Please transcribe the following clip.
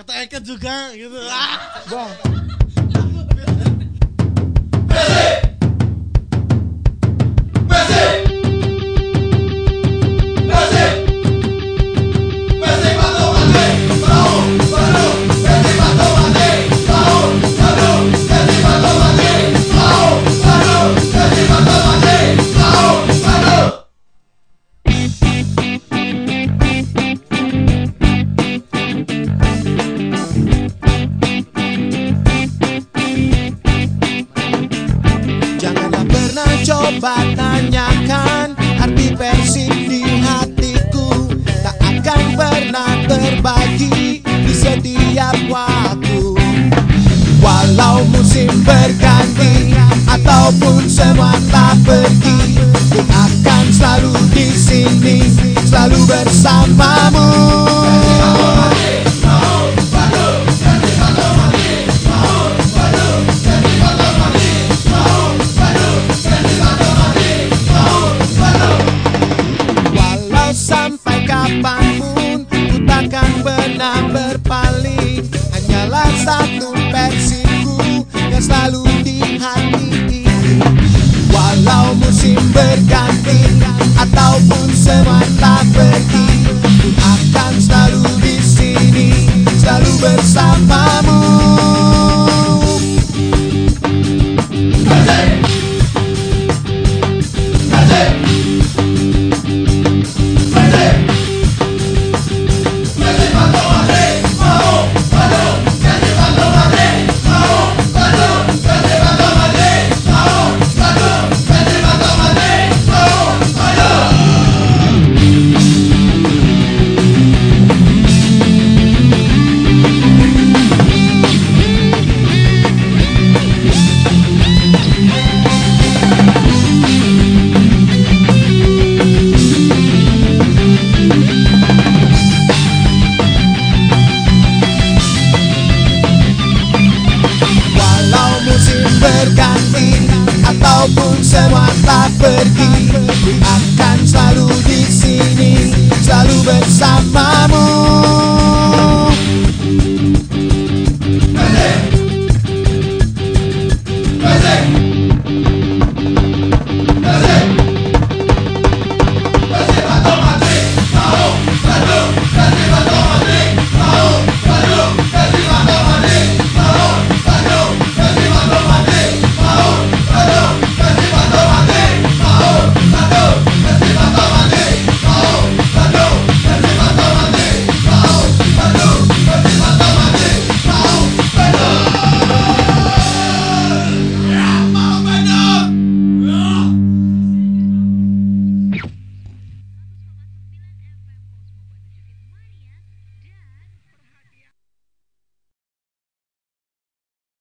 kata Eka juga gitu ah Bang. Coba tanyakan arti persib di hatiku. Tak akan pernah terbagi di setiap waktu. Walau musim berganti ataupun semua tak pergi Ku akan selalu di sini, selalu bersamamu pernah berpaling Hanyalah satu versiku Yang selalu di hati. Ini Walau musim berganti ataupun semua tak pergi,